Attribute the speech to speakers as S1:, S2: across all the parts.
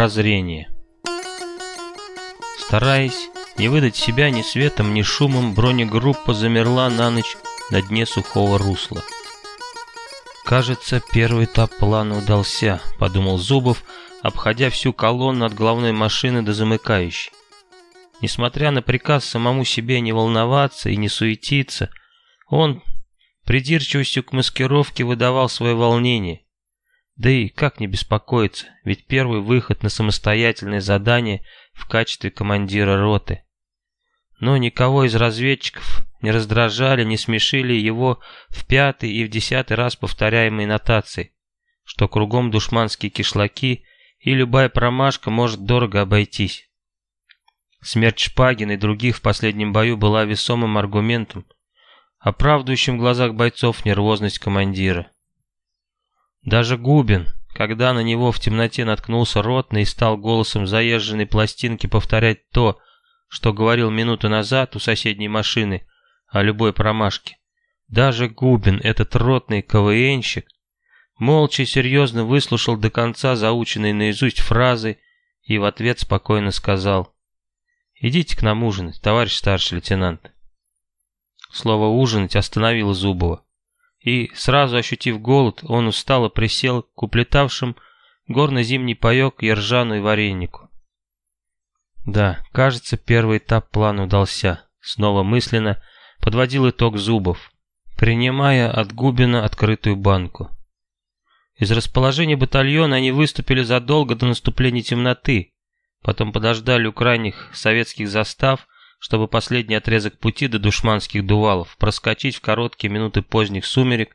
S1: Прозрение. Стараясь не выдать себя ни светом, ни шумом, бронегруппа замерла на ночь на дне сухого русла. «Кажется, первый этап плана удался», — подумал Зубов, обходя всю колонну от главной машины до замыкающей. Несмотря на приказ самому себе не волноваться и не суетиться, он придирчивостью к маскировке выдавал свое волнение. Да и как не беспокоиться, ведь первый выход на самостоятельное задание в качестве командира роты. Но никого из разведчиков не раздражали, не смешили его в пятый и в десятый раз повторяемые нотации, что кругом душманские кишлаки и любая промашка может дорого обойтись. Смерть Шпагина и других в последнем бою была весомым аргументом, оправдывающим в глазах бойцов нервозность командира. Даже Губин, когда на него в темноте наткнулся ротный и стал голосом заезженной пластинки повторять то, что говорил минуту назад у соседней машины о любой промашке. Даже Губин, этот ротный КВНщик, молча и серьезно выслушал до конца заученные наизусть фразы и в ответ спокойно сказал «Идите к нам ужинать, товарищ старший лейтенант». Слово «ужинать» остановило Зубова и, сразу ощутив голод, он устало присел к уплетавшим горно-зимний паёк, и варенику. Да, кажется, первый этап плана удался. Снова мысленно подводил итог Зубов, принимая от Губина открытую банку. Из расположения батальона они выступили задолго до наступления темноты, потом подождали у крайних советских застав чтобы последний отрезок пути до душманских дувалов проскочить в короткие минуты поздних сумерек,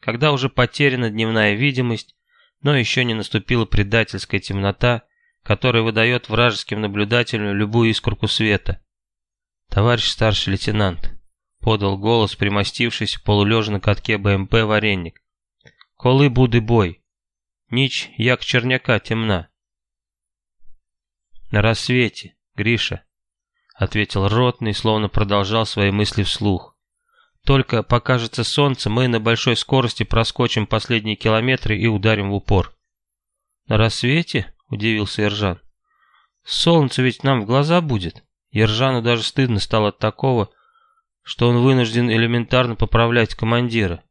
S1: когда уже потеряна дневная видимость, но еще не наступила предательская темнота, которая выдает вражеским наблюдателям любую искорку света. «Товарищ старший лейтенант», — подал голос, примостившийся полулежа на катке БМП вареник. «Коли буде бой? Ніч, як черняка, темна». «На рассвете, Гриша», ответил ротный, словно продолжал свои мысли вслух. Только покажется солнце, мы на большой скорости проскочим последние километры и ударим в упор. На рассвете? Удивился Ержан. Солнце ведь нам в глаза будет. Ержану даже стыдно стало от такого, что он вынужден элементарно поправлять командира.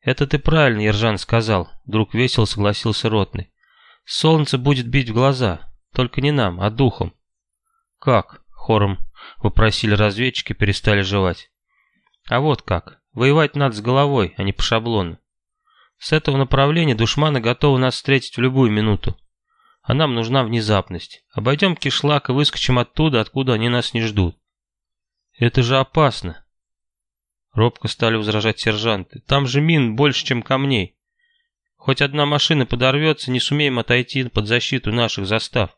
S1: Это ты правильно, Ержан сказал, вдруг весело согласился ротный. Солнце будет бить в глаза, только не нам, а духом. Как? Хором вопросили разведчики, перестали жевать. А вот как. Воевать надо с головой, а не по шаблону. С этого направления душманы готовы нас встретить в любую минуту. А нам нужна внезапность. Обойдем кишлак и выскочим оттуда, откуда они нас не ждут. Это же опасно. Робко стали возражать сержанты. Там же мин больше, чем камней. Хоть одна машина подорвется, не сумеем отойти под защиту наших застав.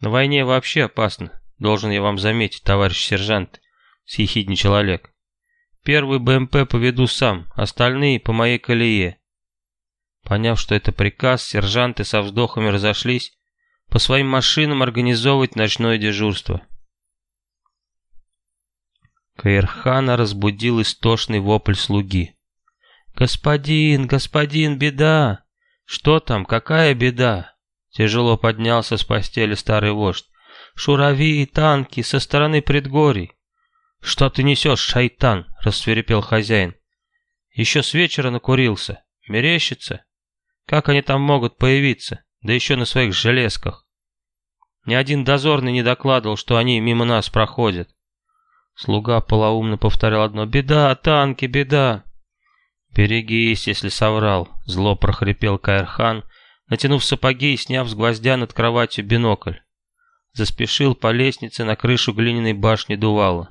S1: На войне вообще опасно. Должен я вам заметить, товарищ сержант, съехидничал Олег. Первый БМП поведу сам, остальные по моей колее. Поняв, что это приказ, сержанты со вздохами разошлись по своим машинам организовывать ночное дежурство. Каирхана разбудил истошный вопль слуги. «Господин, господин, беда!» «Что там, какая беда?» Тяжело поднялся с постели старый вождь. Шурави и танки со стороны предгорий. Что ты несешь, шайтан? Рассверепел хозяин. Еще с вечера накурился. Мерещится? Как они там могут появиться? Да еще на своих железках. Ни один дозорный не докладывал, что они мимо нас проходят. Слуга полоумно повторял одно «Беда, танки, беда!» «Берегись, если соврал», — зло прохрипел Каирхан, натянув сапоги и сняв с гвоздя над кроватью бинокль заспешил по лестнице на крышу глиняной башни Дувала.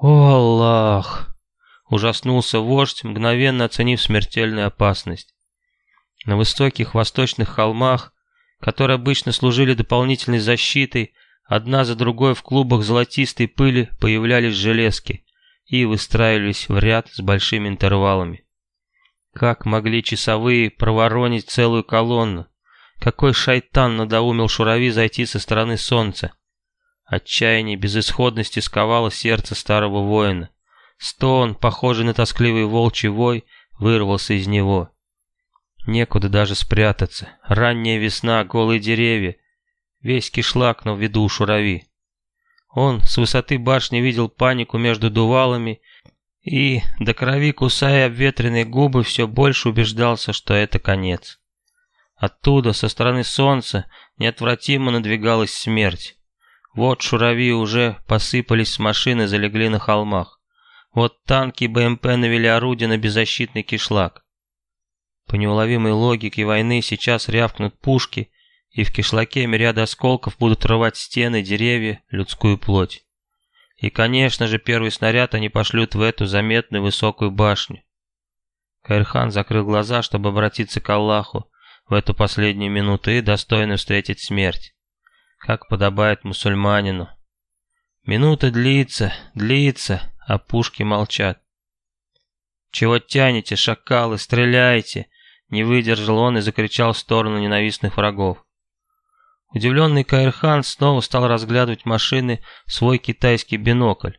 S1: «О, Аллах!» — ужаснулся вождь, мгновенно оценив смертельную опасность. На высоких восточных холмах, которые обычно служили дополнительной защитой, одна за другой в клубах золотистой пыли появлялись железки и выстраивались в ряд с большими интервалами. Как могли часовые проворонить целую колонну? Какой шайтан надоумил Шурави зайти со стороны солнца? Отчаяние безысходности сковало сердце старого воина. Стон, похожий на тоскливый волчий вой, вырвался из него. Некуда даже спрятаться. Ранняя весна, голые деревья. Весь кишлак на виду у шурави. Он с высоты башни видел панику между дувалами и, до крови кусая обветренные губы, все больше убеждался, что это конец. Оттуда, со стороны солнца, неотвратимо надвигалась смерть. Вот шурави уже посыпались с машины, залегли на холмах. Вот танки и БМП навели орудия на беззащитный кишлак. По неуловимой логике войны сейчас рявкнут пушки, и в кишлаке мириады осколков будут рвать стены, деревья, людскую плоть. И, конечно же, первый снаряд они пошлют в эту заметную высокую башню. Кайрхан закрыл глаза, чтобы обратиться к Аллаху в эту последнюю минуту и достойно встретить смерть, как подобает мусульманину. Минута длится, длится, а пушки молчат. «Чего тянете, шакалы, стреляйте!» Не выдержал он и закричал в сторону ненавистных врагов. Удивленный Каирхан снова стал разглядывать машины свой китайский бинокль.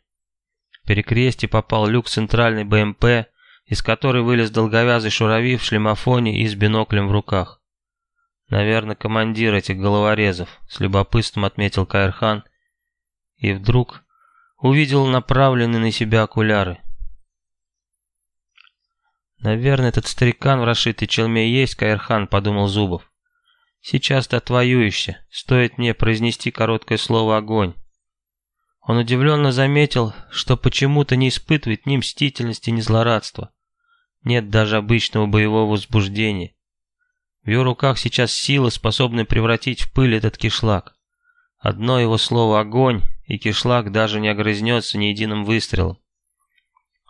S1: В перекрестье попал люк центральной БМП, из которой вылез долговязый шурави в шлемофоне и с биноклем в руках. Наверное, командир этих головорезов, с любопытством отметил Каирхан, и вдруг увидел направленные на себя окуляры. «Наверное, этот старикан в расшитой челме есть, Каирхан», — подумал Зубов. «Сейчас ты отвоюешься, стоит мне произнести короткое слово «огонь». Он удивленно заметил, что почему-то не испытывает ни мстительности, ни злорадства. Нет даже обычного боевого возбуждения. В ее руках сейчас сила, способная превратить в пыль этот кишлак. Одно его слово «огонь», и кишлак даже не огрызнется ни единым выстрелом.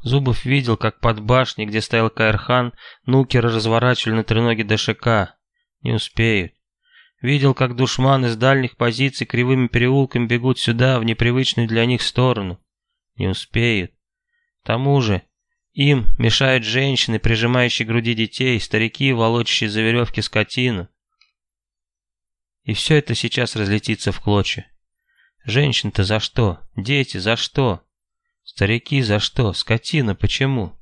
S1: Зубов видел, как под башней, где стоял Каирхан, нукеры разворачивали на треноге ДШК. Не успеют. Видел, как душманы с дальних позиций кривыми переулками бегут сюда, в непривычную для них сторону. Не успеют. К тому же, им мешают женщины, прижимающие груди детей, старики, волочащие за веревки скотину. И все это сейчас разлетится в клочья. Женщин-то за что? Дети за что? Старики за что? Скотина почему?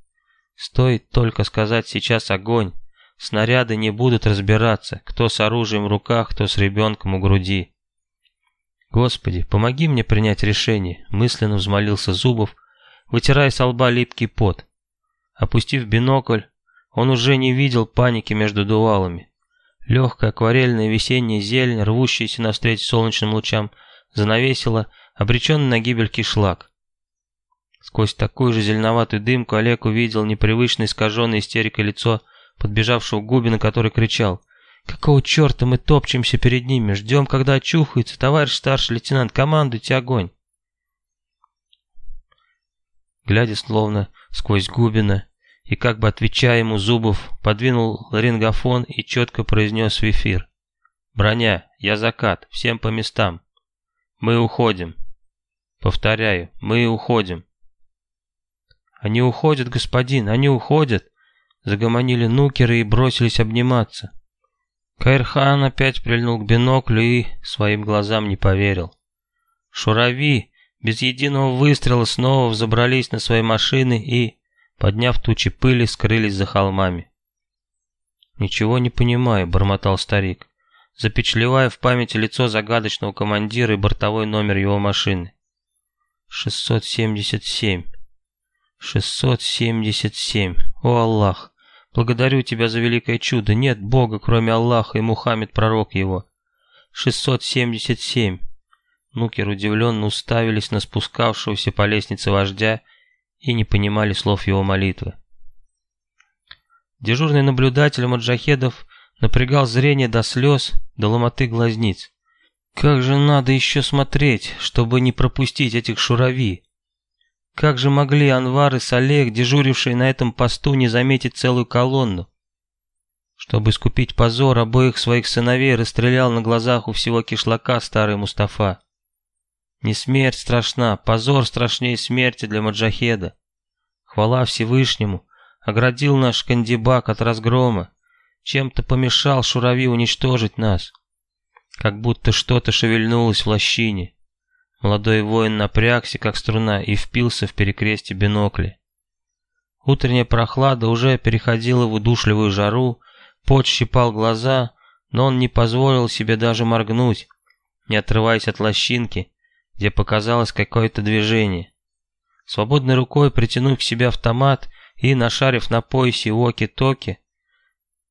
S1: Стоит только сказать сейчас огонь. Снаряды не будут разбираться, кто с оружием в руках, кто с ребенком у груди. Господи, помоги мне принять решение, мысленно взмолился Зубов, вытирая с лба липкий пот. Опустив бинокль, он уже не видел паники между дувалами. Легкая акварельная весенняя зелень, рвущаяся навстречу солнечным лучам, занавесила обреченный на гибель кишлак. Сквозь такую же зеленоватую дымку Олег увидел непривычно искаженное истерикой лицо подбежавшего Губина, который кричал «Какого черта мы топчемся перед ними? Ждем, когда очухаются. Товарищ старший лейтенант, командуйте огонь!» Глядя словно сквозь Губина и как бы отвечая ему, Зубов подвинул ларингофон и четко произнес в эфир. «Броня, я закат, всем по местам. Мы уходим. Повторяю, мы уходим». «Они уходят, господин, они уходят!» Загомонили нукеры и бросились обниматься. Кайрхан опять прильнул к биноклю и своим глазам не поверил. Шурави без единого выстрела снова взобрались на свои машины и, подняв тучи пыли, скрылись за холмами. «Ничего не понимаю», — бормотал старик, запечатлевая в памяти лицо загадочного командира и бортовой номер его машины. «677. 677. О Аллах, благодарю тебя за великое чудо. Нет Бога, кроме Аллаха, и Мухаммед, пророк его. 677. Нукер удивленно уставились на спускавшегося по лестнице вождя и не понимали слов его молитвы. Дежурный наблюдатель маджахедов напрягал зрение до слез, до ломоты глазниц. Как же надо еще смотреть, чтобы не пропустить этих шурави? Как же могли Анвар и Салех, дежурившие на этом посту, не заметить целую колонну? Чтобы искупить позор, обоих своих сыновей расстрелял на глазах у всего кишлака старый Мустафа. Не смерть страшна, позор страшнее смерти для Маджахеда. Хвала Всевышнему, оградил наш кандибак от разгрома, чем-то помешал Шурави уничтожить нас. Как будто что-то шевельнулось в лощине. Молодой воин напрягся, как струна, и впился в перекрестие бинокли. Утренняя прохлада уже переходила в удушливую жару, Пот щипал глаза, но он не позволил себе даже моргнуть, не отрываясь от лощинки, где показалось какое-то движение. Свободной рукой притянув к себе автомат и, нашарив на поясе уоки-токи,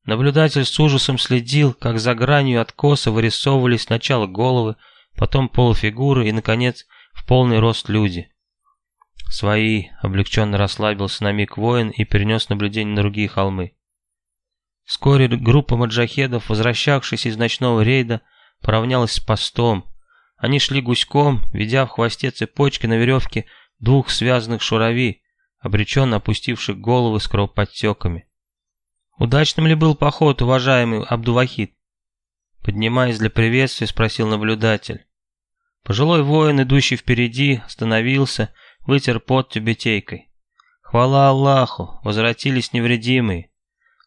S1: наблюдатель с ужасом следил, как за гранью откоса вырисовывались сначала головы, потом полуфигуры и, наконец, в полный рост люди. Свои, облегченно расслабился на миг воин и перенес наблюдение на другие холмы. Вскоре группа маджахедов, возвращавшись из ночного рейда, поравнялась с постом. Они шли гуськом, ведя в хвосте цепочки на веревке двух связанных шурави, обреченно опустивших головы с кровоподтеками. «Удачным ли был поход, уважаемый Абдувахид?» Поднимаясь для приветствия, спросил наблюдатель. Пожилой воин, идущий впереди, остановился, вытер пот тюбетейкой. «Хвала Аллаху, возвратились невредимые.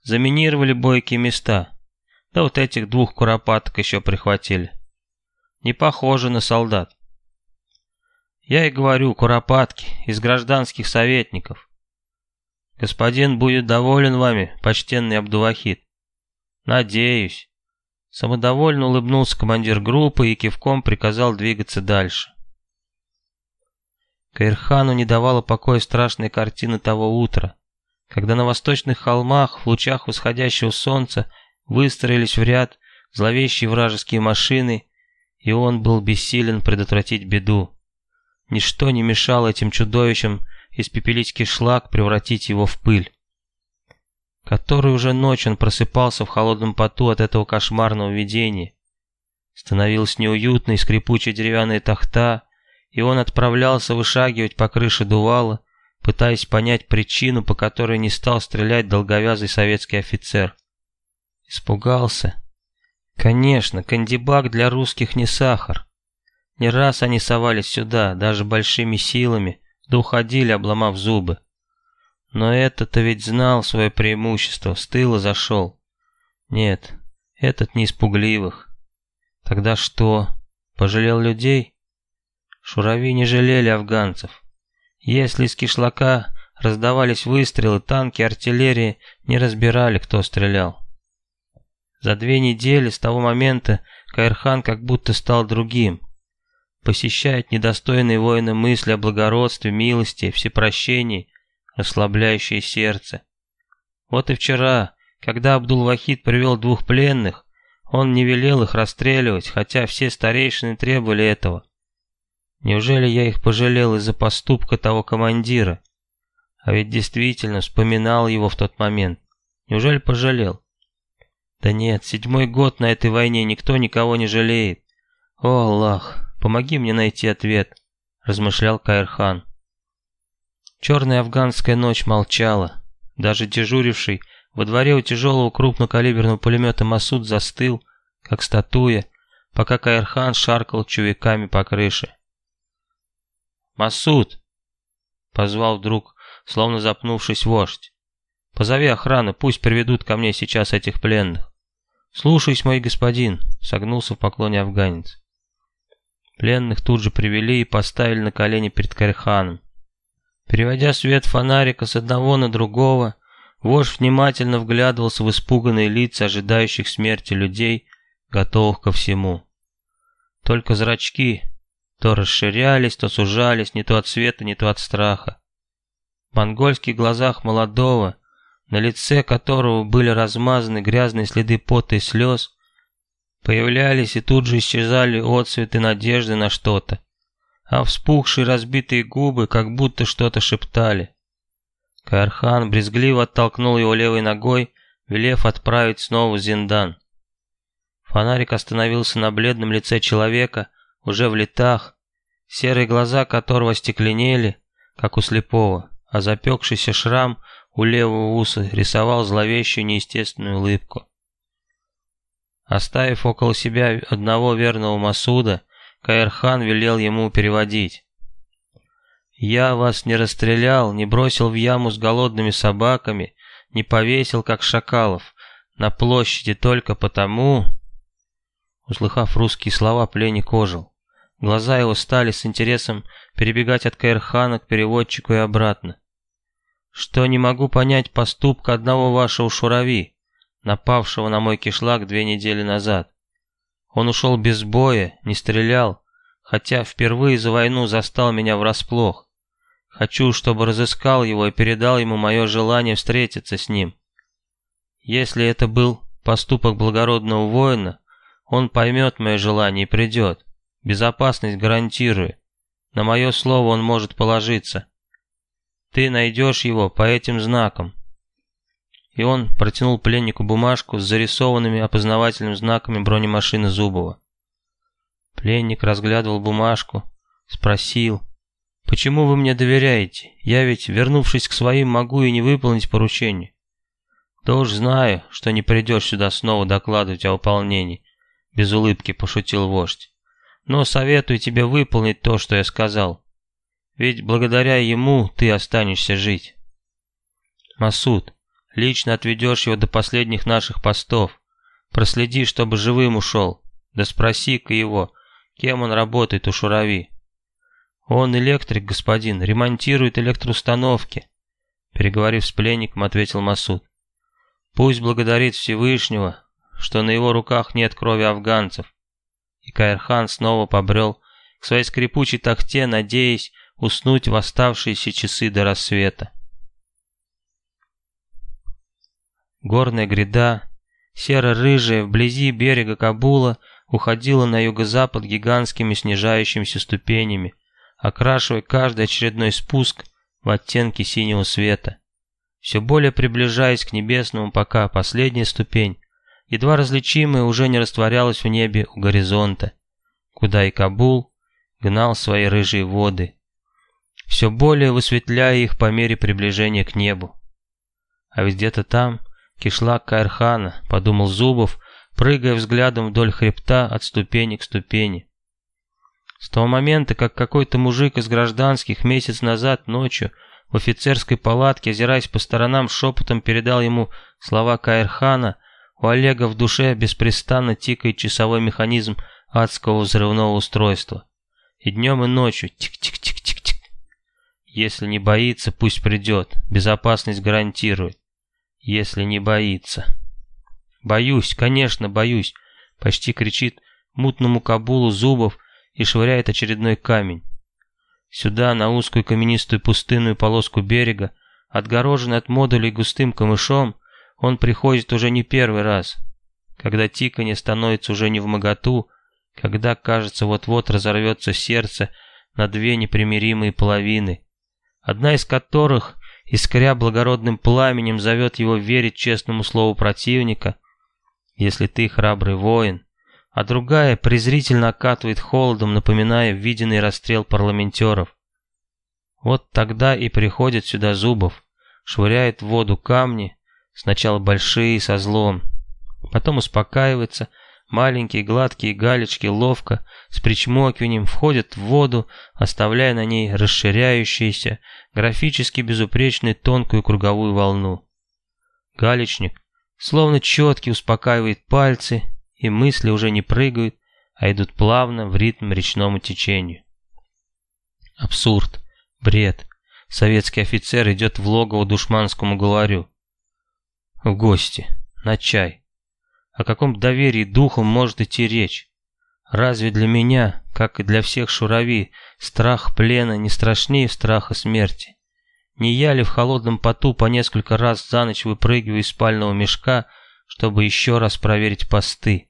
S1: Заминировали бойкие места. Да вот этих двух куропаток еще прихватили. Не похоже на солдат. Я и говорю, куропатки, из гражданских советников. Господин будет доволен вами, почтенный Абдувахид. Надеюсь. Самодовольно улыбнулся командир группы и кивком приказал двигаться дальше. Каирхану не давала покоя страшная картина того утра когда на восточных холмах в лучах восходящего солнца выстроились в ряд зловещие вражеские машины, и он был бессилен предотвратить беду. Ничто не мешало этим чудовищам испепелить кишлак, превратить его в пыль. Который уже ночь он просыпался в холодном поту от этого кошмарного видения. Становилась неуютной скрипучая деревянная тахта, и он отправлялся вышагивать по крыше дувала, пытаясь понять причину, по которой не стал стрелять долговязый советский офицер. Испугался. Конечно, кандибак для русских не сахар. Не раз они совались сюда, даже большими силами, да уходили, обломав зубы. Но этот-то ведь знал свое преимущество, с тыла зашел. Нет, этот не испугливых. Тогда что, пожалел людей? Шурави не жалели афганцев. Если из кишлака раздавались выстрелы, танки, артиллерии не разбирали, кто стрелял. За две недели с того момента Каирхан как будто стал другим. Посещает недостойные воины мысли о благородстве, милости, всепрощении, расслабляющее сердце. Вот и вчера, когда Абдул-Вахид привел двух пленных, он не велел их расстреливать, хотя все старейшины требовали этого. Неужели я их пожалел из-за поступка того командира? А ведь действительно вспоминал его в тот момент. Неужели пожалел? Да нет, седьмой год на этой войне никто никого не жалеет. О, Аллах, помоги мне найти ответ, размышлял Каирхан. Черная афганская ночь молчала. Даже дежуривший во дворе у тяжелого крупнокалиберного пулемета Масуд застыл, как статуя, пока Каирхан шаркал чувиками по крыше. «Масуд!» — позвал вдруг, словно запнувшись вождь. «Позови охрану, пусть приведут ко мне сейчас этих пленных». «Слушаюсь, мой господин», — согнулся в поклоне афганец. Пленных тут же привели и поставили на колени перед Кариханом. Переводя свет фонарика с одного на другого, вождь внимательно вглядывался в испуганные лица ожидающих смерти людей, готовых ко всему. Только зрачки, то расширялись, то сужались, не то от света, не то от страха. В монгольских глазах молодого, на лице которого были размазаны грязные следы пота и слез, появлялись и тут же исчезали отцветы надежды на что-то, а вспухшие разбитые губы как будто что-то шептали. Каирхан брезгливо оттолкнул его левой ногой, велев отправить снова Зиндан. Фонарик остановился на бледном лице человека, уже в летах, серые глаза которого стекленели, как у слепого, а запекшийся шрам у левого уса рисовал зловещую неестественную улыбку. Оставив около себя одного верного Масуда, Каирхан велел ему переводить. «Я вас не расстрелял, не бросил в яму с голодными собаками, не повесил, как шакалов, на площади только потому...» Услыхав русские слова, пленник ожил. Глаза его стали с интересом перебегать от Каирхана к переводчику и обратно. «Что не могу понять поступка одного вашего шурави, напавшего на мой кишлак две недели назад. Он ушел без боя, не стрелял, хотя впервые за войну застал меня врасплох. Хочу, чтобы разыскал его и передал ему мое желание встретиться с ним. Если это был поступок благородного воина, он поймет мое желание и придет. Безопасность гарантирую. На мое слово он может положиться. Ты найдешь его по этим знакам. И он протянул пленнику бумажку с зарисованными опознавательными знаками бронемашины Зубова. Пленник разглядывал бумажку, спросил, «Почему вы мне доверяете? Я ведь, вернувшись к своим, могу и не выполнить поручение». «Да уж знаю, что не придешь сюда снова докладывать о выполнении», — без улыбки пошутил вождь. «Но советую тебе выполнить то, что я сказал. Ведь благодаря ему ты останешься жить». «Масуд, лично отведешь его до последних наших постов. Проследи, чтобы живым ушел. Да спроси-ка его, кем он работает у Шурави». «Он электрик, господин, ремонтирует электроустановки», переговорив с пленником, ответил Масуд. Пусть благодарит Всевышнего, что на его руках нет крови афганцев. И Каирхан снова побрел к своей скрипучей тахте, надеясь уснуть в оставшиеся часы до рассвета. Горная гряда, серо-рыжая, вблизи берега Кабула, уходила на юго-запад гигантскими снижающимися ступенями, окрашивая каждый очередной спуск в оттенки синего света все более приближаясь к небесному, пока последняя ступень, едва различимая, уже не растворялась в небе у горизонта, куда и Кабул гнал свои рыжие воды, все более высветляя их по мере приближения к небу. А ведь где-то там кишлак Каирхана, подумал Зубов, прыгая взглядом вдоль хребта от ступени к ступени. С того момента, как какой-то мужик из гражданских месяц назад ночью в офицерской палатке, озираясь по сторонам, шепотом передал ему слова Каирхана, у Олега в душе беспрестанно тикает часовой механизм адского взрывного устройства. И днем, и ночью тик-тик-тик-тик-тик. Если не боится, пусть придет, безопасность гарантирует. Если не боится. Боюсь, конечно, боюсь, почти кричит мутному Кабулу Зубов и швыряет очередной камень. Сюда, на узкую каменистую пустынную полоску берега, отгороженный от модулей густым камышом, он приходит уже не первый раз. Когда тиканье становится уже не в моготу, когда, кажется, вот-вот разорвется сердце на две непримиримые половины, одна из которых, искря благородным пламенем, зовет его верить честному слову противника, если ты храбрый воин, а другая презрительно окатывает холодом, напоминая виденный расстрел парламентеров. Вот тогда и приходит сюда Зубов, швыряет в воду камни, сначала большие со злом, потом успокаивается, маленькие гладкие галечки ловко, с причмокиванием входят в воду, оставляя на ней расширяющуюся, графически безупречную тонкую круговую волну. Галечник, словно четкий, успокаивает пальцы, и мысли уже не прыгают, а идут плавно в ритм речному течению. Абсурд, бред. Советский офицер идет в логово душманскому главарю. В гости, на чай. О каком доверии духом может идти речь? Разве для меня, как и для всех шурави, страх плена не страшнее страха смерти? Не я ли в холодном поту по несколько раз за ночь выпрыгиваю из спального мешка, чтобы еще раз проверить посты?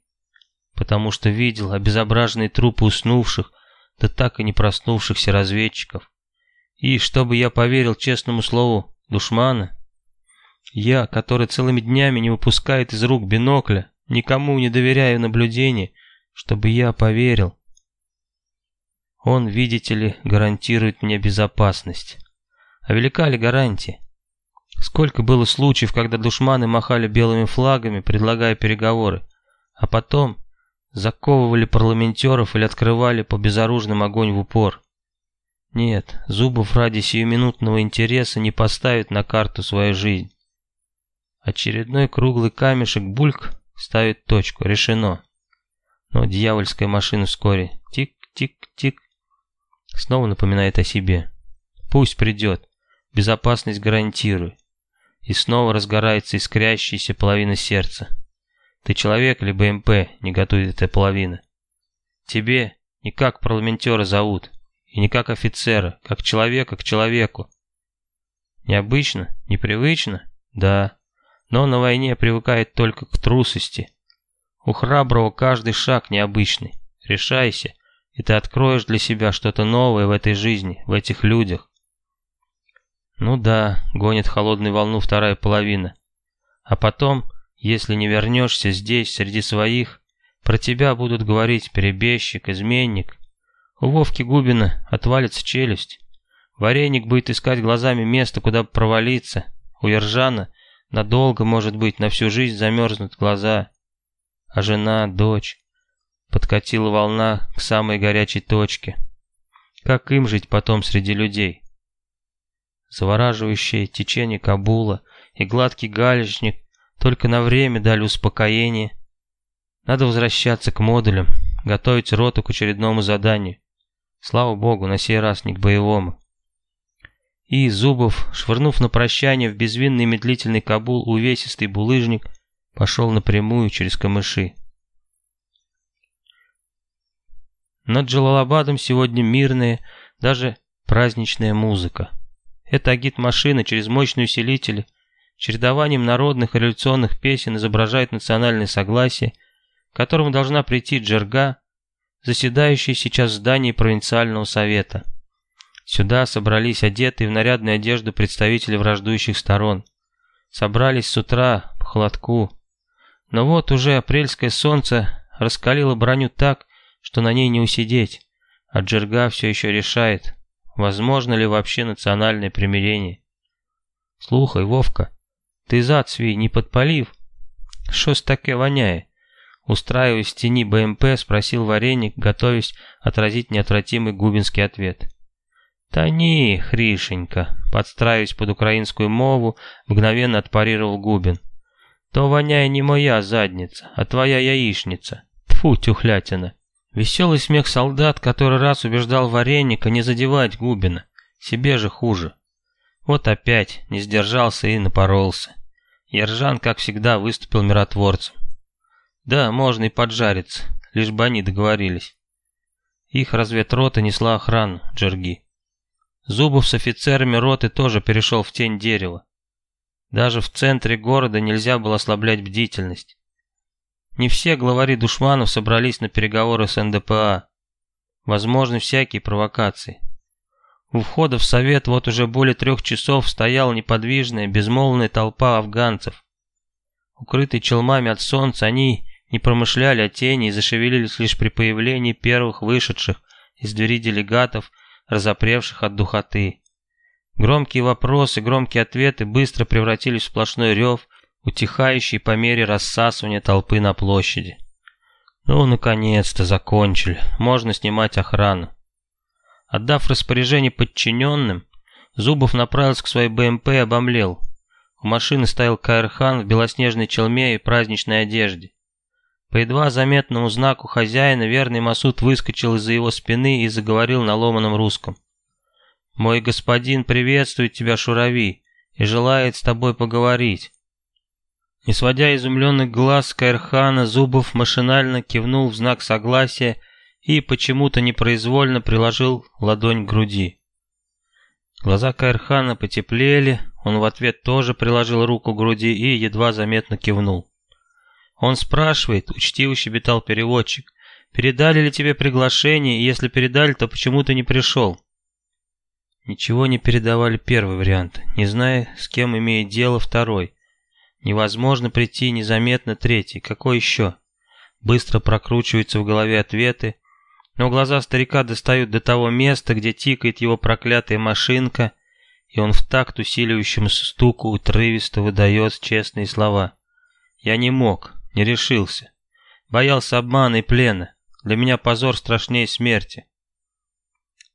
S1: потому что видел обезображенные трупы уснувших, да так и не проснувшихся разведчиков. И чтобы я поверил честному слову душмана, я, который целыми днями не выпускает из рук бинокля, никому не доверяю наблюдение, чтобы я поверил. Он, видите ли, гарантирует мне безопасность. А велика ли гарантия? Сколько было случаев, когда душманы махали белыми флагами, предлагая переговоры, а потом заковывали парламентеров или открывали по безоружным огонь в упор. Нет, Зубов ради сиюминутного интереса не поставит на карту свою жизнь. Очередной круглый камешек бульк ставит точку, решено. Но дьявольская машина вскоре тик-тик-тик снова напоминает о себе. Пусть придет, безопасность гарантирую. и снова разгорается искрящаяся половина сердца. Ты человек или БМП, не готовит эта половина. Тебе не как парламентера зовут, и не как офицера, как человека к человеку. Необычно, непривычно, да, но на войне привыкает только к трусости. У храброго каждый шаг необычный. Решайся, и ты откроешь для себя что-то новое в этой жизни, в этих людях. Ну да, гонит холодную волну вторая половина. А потом, если не вернешься здесь, среди своих, про тебя будут говорить перебежчик, изменник. У Вовки Губина отвалится челюсть. Вареник будет искать глазами место, куда провалиться. У Ержана надолго, может быть, на всю жизнь замерзнут глаза. А жена, дочь... Подкатила волна к самой горячей точке. Как им жить потом среди людей? Завораживающее течение Кабула и гладкий галечник только на время дали успокоение. Надо возвращаться к модулям, готовить роту к очередному заданию. Слава богу, на сей раз не к боевому. И Зубов, швырнув на прощание в безвинный медлительный Кабул увесистый булыжник, пошел напрямую через камыши. Над Джалалабадом сегодня мирная, даже праздничная музыка. Это агит-машина через мощные усилители, чередованием народных революционных песен изображает национальное согласие, к которому должна прийти Джерга, заседающая сейчас в здании провинциального совета. Сюда собрались одетые в нарядную одежду представители враждующих сторон. Собрались с утра по холодку. Но вот уже апрельское солнце раскалило броню так, что на ней не усидеть, а Джерга все еще решает, возможно ли вообще национальное примирение. Слухай, Вовка, ты свій не подпалив? Что-с таке воняет? Устраиваясь в тени БМП, спросил Вареник, готовясь отразить неотвратимый губинский ответ. «Та ні, Хришенька», подстраиваясь под украинскую мову, мгновенно отпарировал Губин. «То воняя не моя задница, а твоя яичница. Тьфу, тюхлятина». Веселый смех солдат, который раз убеждал Вареника не задевать Губина. Себе же хуже. Вот опять не сдержался и напоролся. Ержан, как всегда, выступил миротворцем. Да, можно и поджариться, лишь бы они договорились. Их разведрота несла охрану Джерги. Зубов с офицерами роты тоже перешел в тень дерева. Даже в центре города нельзя было ослаблять бдительность. Не все главари душманов собрались на переговоры с НДПА. Возможны всякие провокации. У входа в совет вот уже более трех часов стояла неподвижная, безмолвная толпа афганцев. Укрытые челмами от солнца, они не промышляли о тени и зашевелились лишь при появлении первых вышедших из двери делегатов, разопревших от духоты. Громкие вопросы, громкие ответы быстро превратились в сплошной рев, утихающий по мере рассасывания толпы на площади. Ну, наконец-то закончили, можно снимать охрану. Отдав распоряжение подчиненным, Зубов направился к своей БМП и обомлел. У машины стоял Каирхан в белоснежной челме и праздничной одежде. По едва заметному знаку хозяина верный Масуд выскочил из-за его спины и заговорил на ломаном русском. «Мой господин приветствует тебя, Шурави, и желает с тобой поговорить. Не сводя изумленных глаз с Каирхана, Зубов машинально кивнул в знак согласия и почему-то непроизвольно приложил ладонь к груди. Глаза Каирхана потеплели, он в ответ тоже приложил руку к груди и едва заметно кивнул. «Он спрашивает», — учтиво щебетал переводчик, «передали ли тебе приглашение, и если передали, то почему ты не пришел?» Ничего не передавали первый вариант, не зная, с кем имеет дело второй. Невозможно прийти незаметно третий. Какой еще? Быстро прокручиваются в голове ответы, но глаза старика достают до того места, где тикает его проклятая машинка, и он в такт усиливающемуся стуку утрывисто выдает честные слова. «Я не мог, не решился. Боялся обмана и плена. Для меня позор страшнее смерти».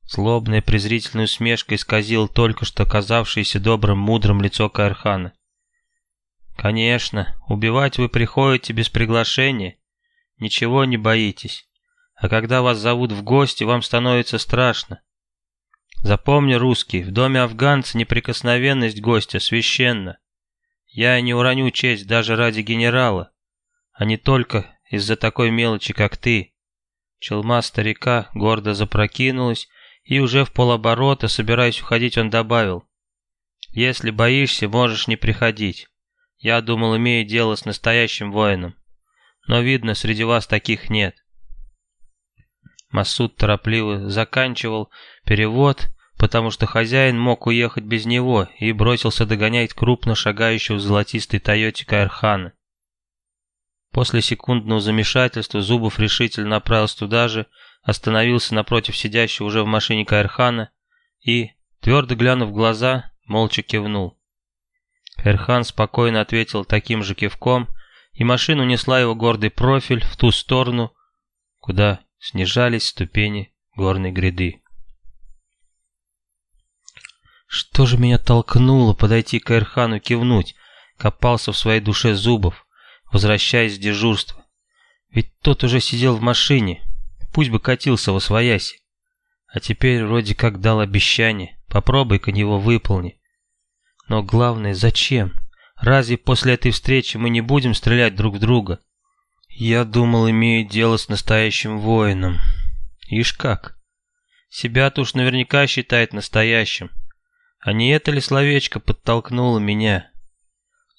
S1: Злобная презрительная усмешка исказила только что казавшееся добрым мудрым лицо Каэрхана. Конечно, убивать вы приходите без приглашения. Ничего не боитесь. А когда вас зовут в гости, вам становится страшно. Запомни, русский, в доме афганца неприкосновенность гостя священна. Я не уроню честь даже ради генерала, а не только из-за такой мелочи, как ты. Челма старика гордо запрокинулась, и уже в полоборота, собираясь уходить, он добавил. «Если боишься, можешь не приходить. Я думал, имею дело с настоящим воином. Но, видно, среди вас таких нет». Масуд торопливо заканчивал перевод, потому что хозяин мог уехать без него и бросился догонять крупно шагающего в золотистой Тойоте Каэрхана. После секундного замешательства Зубов решительно направился туда же, остановился напротив сидящего уже в машине Каэрхана и, твердо глянув в глаза, молча кивнул. Каэрхан спокойно ответил таким же кивком, и машина унесла его гордый профиль в ту сторону, куда снижались ступени горной гряды. Что же меня толкнуло подойти к Эрхану кивнуть, копался в своей душе Зубов, возвращаясь с дежурства. Ведь тот уже сидел в машине, пусть бы катился во свояси. А теперь вроде как дал обещание, попробуй-ка него выполни. Но главное, зачем? Разве после этой встречи мы не будем стрелять друг в друга? Я думал, имею дело с настоящим воином. Ишь как. Себя-то уж наверняка считает настоящим. А не это ли словечко подтолкнуло меня?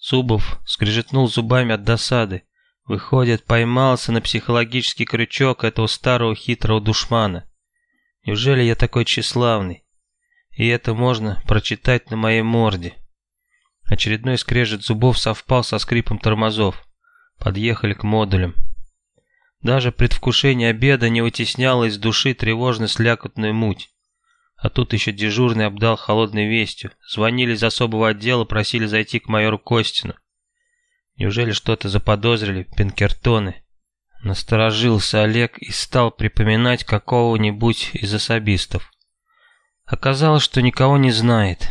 S1: Зубов скрежетнул зубами от досады. Выходит, поймался на психологический крючок этого старого хитрого душмана. Неужели я такой тщеславный? И это можно прочитать на моей морде. Очередной скрежет зубов совпал со скрипом тормозов. Подъехали к модулям. Даже предвкушение обеда не вытесняло из души тревожно-слякотную муть. А тут еще дежурный обдал холодной вестью. Звонили из особого отдела, просили зайти к майору Костину. Неужели что-то заподозрили Пинкертоны? Насторожился Олег и стал припоминать какого-нибудь из особистов. Оказалось, что никого не знает.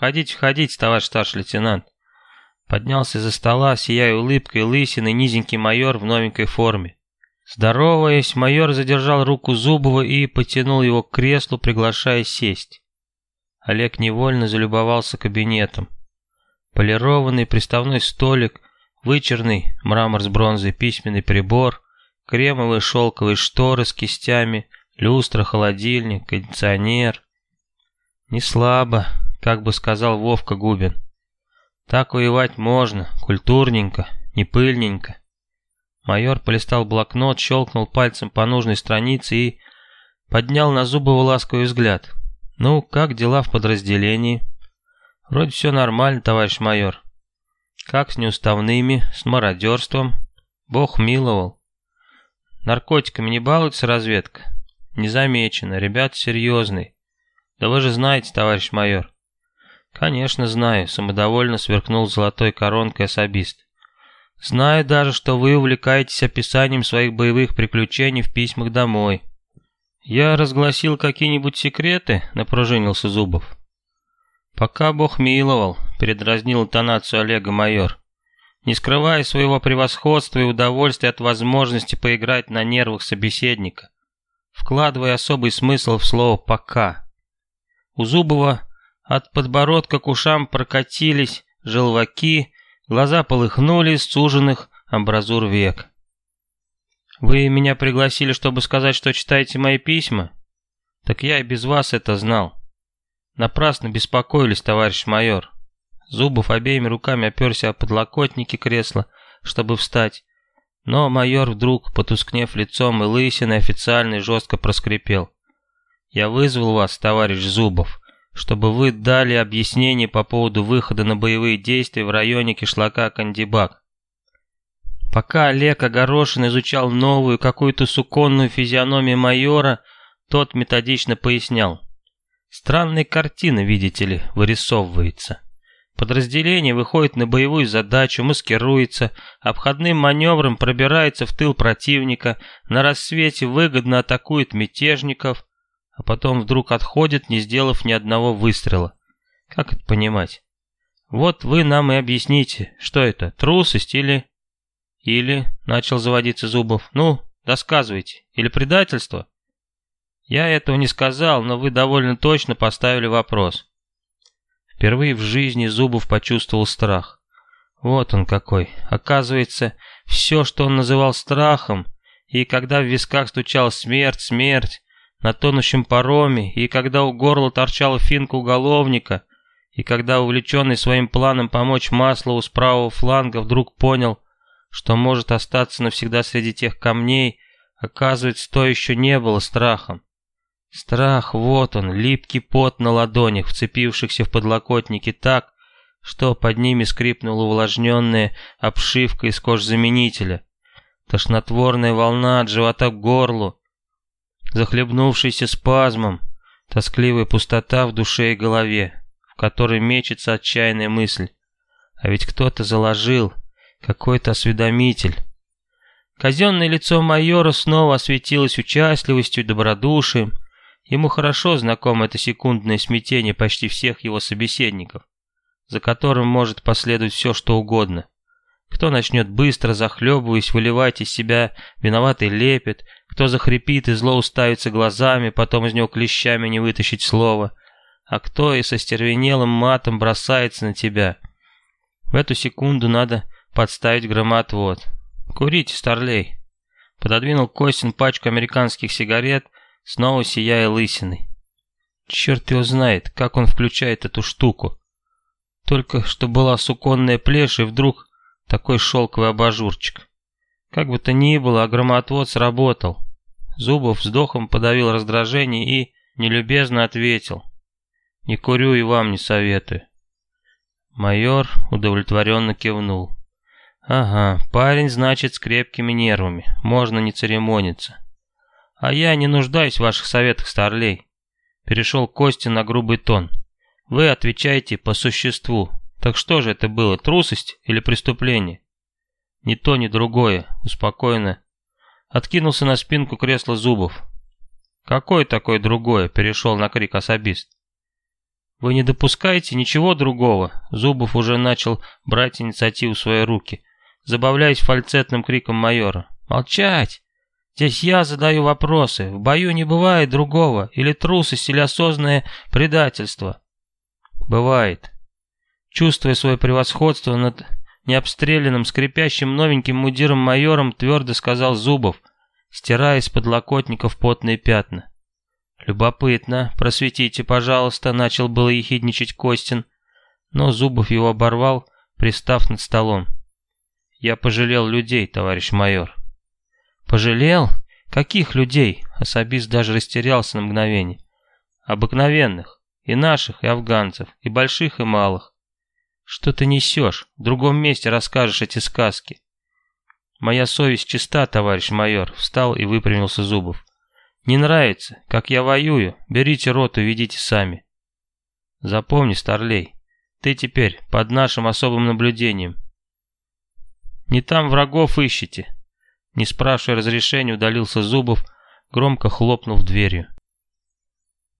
S1: «Входите, входите, товарищ старший лейтенант». Поднялся из-за стола, сияя улыбкой, лысиной, низенький майор в новенькой форме. Здороваясь, майор задержал руку Зубова и потянул его к креслу, приглашая сесть. Олег невольно залюбовался кабинетом. Полированный приставной столик, вычерный мрамор с бронзой, письменный прибор, кремовые шелковые шторы с кистями, люстра, холодильник, кондиционер. Не слабо, как бы сказал Вовка Губин. Так воевать можно, культурненько, не пыльненько. Майор полистал блокнот, щелкнул пальцем по нужной странице и поднял на Зубова ласковый взгляд. «Ну, как дела в подразделении?» «Вроде все нормально, товарищ майор». «Как с неуставными, с мародерством?» «Бог миловал». «Наркотиками не балуется разведка?» «Не замечено, ребят серьезные». «Да вы же знаете, товарищ майор». «Конечно знаю», — самодовольно сверкнул золотой коронкой особист. «Знаю даже, что вы увлекаетесь описанием своих боевых приключений в письмах домой». «Я разгласил какие-нибудь секреты?» — напружинился Зубов. «Пока Бог миловал», — передразнил интонацию Олега майор. Не скрывая своего превосходства и удовольствия от возможности поиграть на нервах собеседника, вкладывая особый смысл в слово «пока». У Зубова от подбородка к ушам прокатились желваки, глаза полыхнули из суженных амбразур век. «Вы меня пригласили, чтобы сказать, что читаете мои письма? Так я и без вас это знал. Напрасно беспокоились, товарищ майор». Зубов обеими руками оперся о подлокотники кресла, чтобы встать, но майор вдруг, потускнев лицом и лысиной, официально жестко проскрипел. «Я вызвал вас, товарищ Зубов, чтобы вы дали объяснение по поводу выхода на боевые действия в районе кишлака Кандибак. Пока Олег Огорошин изучал новую какую-то суконную физиономию майора, тот методично пояснял. Странная картина, видите ли, вырисовывается. Подразделение выходит на боевую задачу, маскируется, обходным маневром пробирается в тыл противника, на рассвете выгодно атакует мятежников, а потом вдруг отходит, не сделав ни одного выстрела. Как это понимать? Вот вы нам и объясните, что это, трусость или... Или, начал заводиться Зубов, ну, досказывайте, или предательство? Я этого не сказал, но вы довольно точно поставили вопрос. Впервые в жизни Зубов почувствовал страх. Вот он какой. Оказывается, все, что он называл страхом, и когда в висках стучала смерть, смерть, на тонущем пароме, и когда у горла торчала финка уголовника, и когда, увлеченный своим планом помочь Маслову с правого фланга, вдруг понял, что может остаться навсегда среди тех камней, оказывается, то еще не было страхом. Страх, вот он, липкий пот на ладонях, вцепившихся в подлокотники так, что под ними скрипнула увлажненная обшивка из кожзаменителя. Тошнотворная волна от живота к горлу, захлебнувшийся спазмом, тоскливая пустота в душе и голове, в которой мечется отчаянная мысль. А ведь кто-то заложил, какой-то осведомитель. Казенное лицо майора снова осветилось участливостью и добродушием. Ему хорошо знакомо это секундное смятение почти всех его собеседников за которым может последовать все, что угодно. Кто начнет быстро, захлебываясь, выливать из себя виноватый лепет, кто захрипит и зло уставится глазами, потом из него клещами не вытащить слова, а кто и со стервенелым матом бросается на тебя. В эту секунду надо подставить громоотвод. «Курите, старлей!» Пододвинул Костин пачку американских сигарет, снова сияя лысиной. Черт его знает, как он включает эту штуку. Только что была суконная плешь, и вдруг такой шелковый абажурчик. Как бы то ни было, громоотвод сработал. Зубов вздохом подавил раздражение и нелюбезно ответил. «Не курю и вам не советую». Майор удовлетворенно кивнул. «Ага, парень, значит, с крепкими нервами. Можно не церемониться. А я не нуждаюсь в ваших советах, старлей». Перешел Костя на грубый тон. Вы отвечаете по существу. Так что же это было, трусость или преступление? Ни то, ни другое, успокоенно. Откинулся на спинку кресла Зубов. Какое такое другое? Перешел на крик особист. Вы не допускаете ничего другого? Зубов уже начал брать инициативу в свои руки, забавляясь фальцетным криком майора. Молчать! Здесь я задаю вопросы. В бою не бывает другого. Или трусость, или осознанное предательство. Бывает. Чувствуя свое превосходство над необстрелянным, скрипящим новеньким мудиром-майором, твердо сказал Зубов, стирая из подлокотников потные пятна. «Любопытно, просветите, пожалуйста», — начал было ехидничать Костин, но Зубов его оборвал, пристав над столом. «Я пожалел людей, товарищ майор». «Пожалел? Каких людей?» Особист даже растерялся на мгновение. «Обыкновенных. И наших, и афганцев, и больших, и малых. Что ты несешь? В другом месте расскажешь эти сказки. Моя совесть чиста, товарищ майор, встал и выпрямился Зубов. Не нравится, как я воюю, берите роту, ведите сами. Запомни, Старлей, ты теперь под нашим особым наблюдением. Не там врагов ищите. Не спрашивая разрешения, удалился Зубов, громко хлопнув дверью.